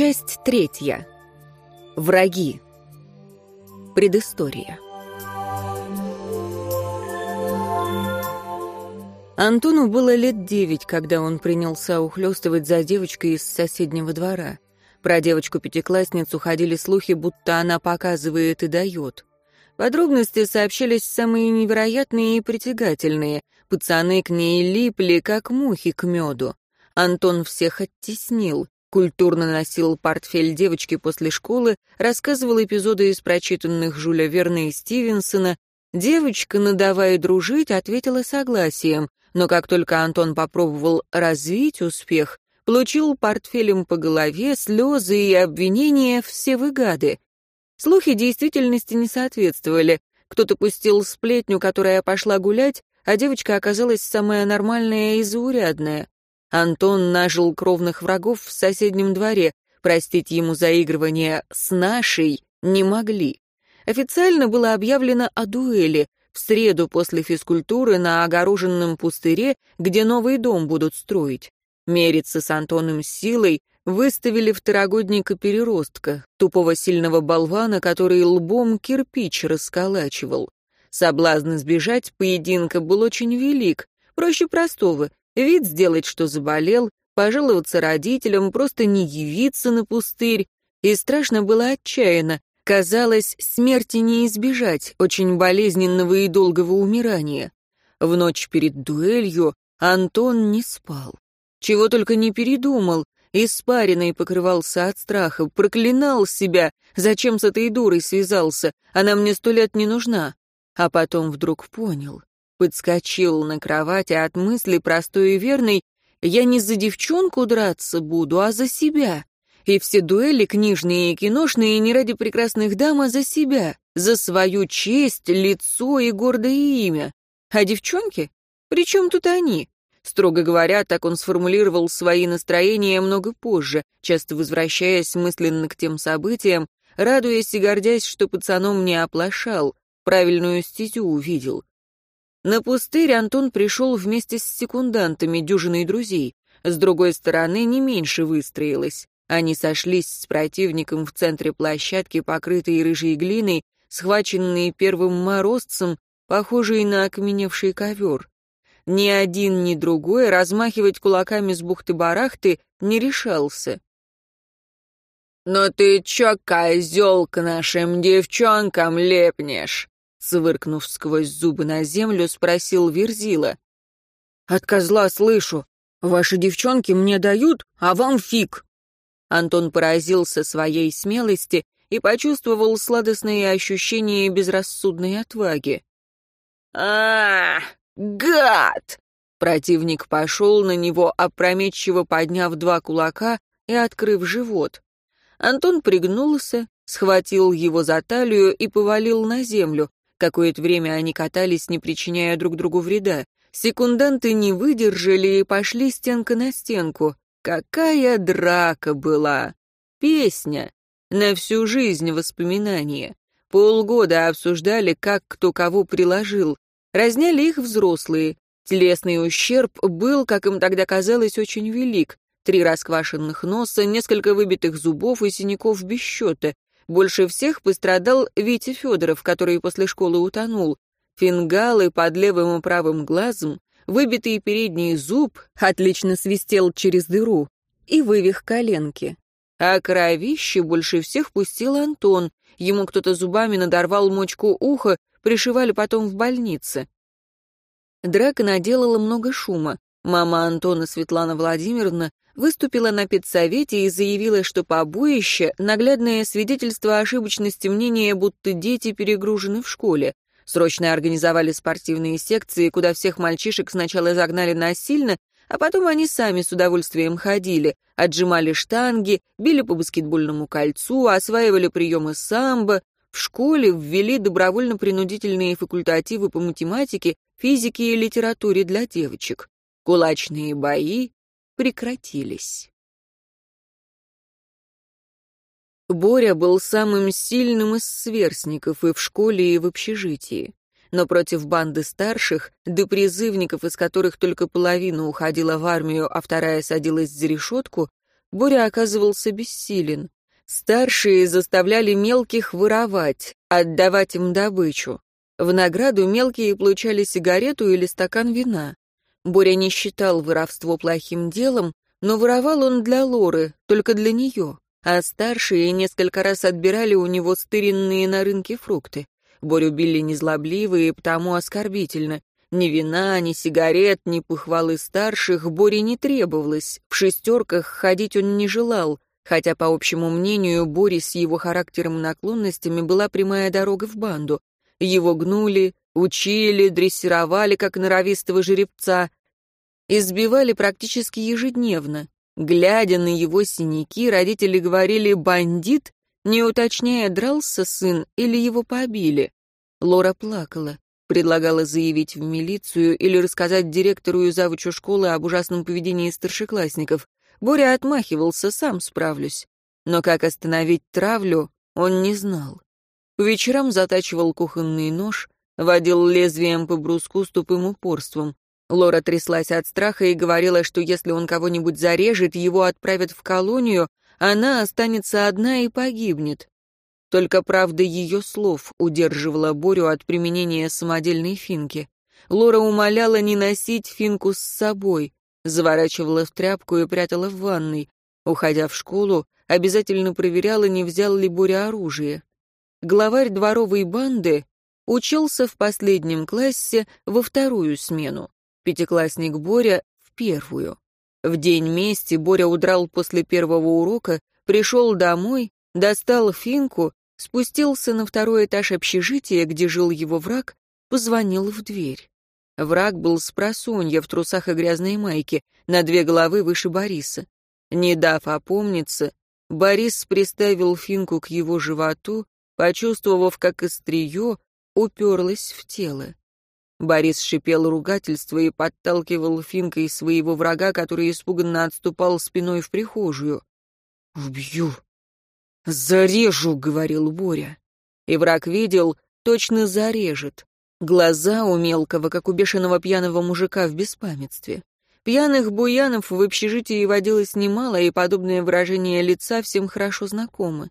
Часть третья. Враги. Предыстория. Антону было лет девять, когда он принялся ухлёстывать за девочкой из соседнего двора. Про девочку-пятиклассницу ходили слухи, будто она показывает и дает. Подробности сообщались самые невероятные и притягательные. Пацаны к ней липли, как мухи к меду. Антон всех оттеснил, культурно носил портфель девочки после школы, рассказывал эпизоды из прочитанных Жюля Верна и Стивенсона. Девочка, надавая дружить, ответила согласием, но как только Антон попробовал развить успех, получил портфелем по голове, слезы и обвинения все выгады. Слухи действительности не соответствовали. Кто-то пустил сплетню, которая пошла гулять, а девочка оказалась самая нормальная и заурядная. Антон нажил кровных врагов в соседнем дворе, простить ему заигрывание с нашей не могли. Официально было объявлено о дуэли в среду после физкультуры на огороженном пустыре, где новый дом будут строить. Мериться с Антоном силой выставили второгодника-переростка, тупого сильного болвана, который лбом кирпич расколачивал. Соблазн избежать поединка был очень велик, проще простого, вид сделать, что заболел, пожаловаться родителям, просто не явиться на пустырь, и страшно было отчаянно, казалось, смерти не избежать, очень болезненного и долгого умирания. В ночь перед дуэлью Антон не спал. Чего только не передумал, испаренный покрывался от страха, проклинал себя, зачем с этой дурой связался, она мне сто лет не нужна. А потом вдруг понял, подскочил на кровати от мысли простой и верной, я не за девчонку драться буду, а за себя. И все дуэли книжные и киношные не ради прекрасных дам, а за себя, за свою честь, лицо и гордое имя. А девчонки? При чем тут они? Строго говоря, так он сформулировал свои настроения много позже, часто возвращаясь мысленно к тем событиям, радуясь и гордясь, что пацаном не оплошал, правильную стезю увидел. На пустырь Антон пришел вместе с секундантами, дюжиной друзей. С другой стороны, не меньше выстроилось. Они сошлись с противником в центре площадки, покрытой рыжей глиной, схваченные первым морозцем, похожий на окаменевший ковер. Ни один, ни другой размахивать кулаками с бухты-барахты не решался. «Но ты чё, козёл, к нашим девчонкам лепнешь?» Свыркнув сквозь зубы на землю, спросил Верзила. «От козла слышу. Ваши девчонки мне дают, а вам фиг». Антон поразился своей смелости и почувствовал сладостные ощущения безрассудной отваги. а, -а, -а «Гад!» Противник пошел на него, опрометчиво подняв два кулака и открыв живот. Антон пригнулся, схватил его за талию и повалил на землю. Какое-то время они катались, не причиняя друг другу вреда. Секунданты не выдержали и пошли стенка на стенку. Какая драка была! Песня! На всю жизнь воспоминания. Полгода обсуждали, как кто кого приложил. Разняли их взрослые. Телесный ущерб был, как им тогда казалось, очень велик. Три расквашенных носа, несколько выбитых зубов и синяков без счета. Больше всех пострадал Витя Федоров, который после школы утонул. Фингалы под левым и правым глазом, выбитый передний зуб отлично свистел через дыру и вывих коленки. А кровище больше всех пустил Антон. Ему кто-то зубами надорвал мочку уха, пришивали потом в больнице. Драка наделала много шума. Мама Антона Светлана Владимировна выступила на педсовете и заявила, что побоище — наглядное свидетельство ошибочности мнения, будто дети перегружены в школе. Срочно организовали спортивные секции, куда всех мальчишек сначала загнали насильно, а потом они сами с удовольствием ходили, отжимали штанги, били по баскетбольному кольцу, осваивали приемы самбо, в школе ввели добровольно-принудительные факультативы по математике, физике и литературе для девочек. Кулачные бои прекратились. Боря был самым сильным из сверстников и в школе, и в общежитии. Но против банды старших, до призывников, из которых только половина уходила в армию, а вторая садилась за решетку, Боря оказывался бессилен. Старшие заставляли мелких воровать, отдавать им добычу. В награду мелкие получали сигарету или стакан вина. Боря не считал воровство плохим делом, но воровал он для Лоры, только для нее. А старшие несколько раз отбирали у него стыренные на рынке фрукты. Борю били незлобливые, потому оскорбительно. Ни вина, ни сигарет, ни похвалы старших Боре не требовалось. В шестерках ходить он не желал, хотя, по общему мнению, Боре с его характером и наклонностями была прямая дорога в банду. Его гнули, учили, дрессировали, как норовистого жеребца, избивали практически ежедневно. Глядя на его синяки, родители говорили «бандит», не уточняя, дрался сын или его побили. Лора плакала, предлагала заявить в милицию или рассказать директору и завучу школы об ужасном поведении старшеклассников. Боря отмахивался, сам справлюсь. Но как остановить травлю, он не знал. По вечерам затачивал кухонный нож, водил лезвием по бруску с тупым упорством. Лора тряслась от страха и говорила, что если он кого-нибудь зарежет, его отправят в колонию, она останется одна и погибнет. Только правда ее слов удерживала Борю от применения самодельной финки. Лора умоляла не носить финку с собой, заворачивала в тряпку и прятала в ванной. Уходя в школу, обязательно проверяла, не взял ли Боря оружие главарь дворовой банды, учился в последнем классе во вторую смену, пятиклассник Боря — в первую. В день мести Боря удрал после первого урока, пришел домой, достал финку, спустился на второй этаж общежития, где жил его враг, позвонил в дверь. Враг был с просонья в трусах и грязной майке, на две головы выше Бориса. Не дав опомниться, Борис приставил финку к его животу, почувствовав, как острие уперлось в тело. Борис шипел ругательство и подталкивал финкой своего врага, который испуганно отступал спиной в прихожую. «Убью! Зарежу!» — говорил Боря. И враг видел, точно зарежет. Глаза у мелкого, как у бешеного пьяного мужика в беспамятстве. Пьяных буянов в общежитии водилось немало, и подобное выражение лица всем хорошо знакомы.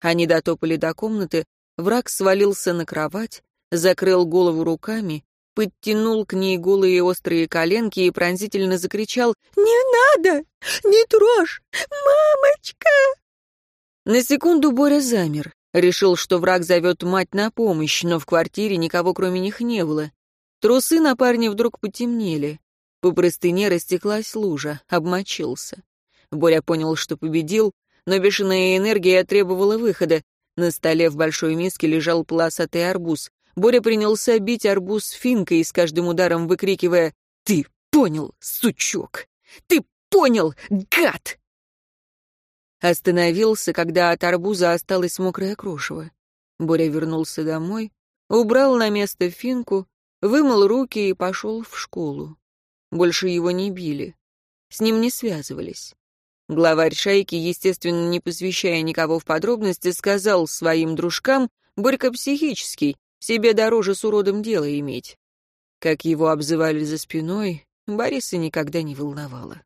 Они дотопали до комнаты, враг свалился на кровать, закрыл голову руками, подтянул к ней голые острые коленки и пронзительно закричал «Не надо! Не трожь! Мамочка!» На секунду Боря замер. Решил, что враг зовет мать на помощь, но в квартире никого кроме них не было. Трусы на парне вдруг потемнели. По простыне растеклась лужа, обмочился. Боря понял, что победил, но бешеная энергия требовала выхода. На столе в большой миске лежал полосатый арбуз. Боря принялся бить арбуз финкой, с каждым ударом выкрикивая «Ты понял, сучок! Ты понял, гад!» Остановился, когда от арбуза осталось мокрое крошево. Боря вернулся домой, убрал на место финку, вымыл руки и пошел в школу. Больше его не били. С ним не связывались. Главарь шайки, естественно, не посвящая никого в подробности, сказал своим дружкам, «Борька психический, себе дороже с уродом дело иметь». Как его обзывали за спиной, Бориса никогда не волновало.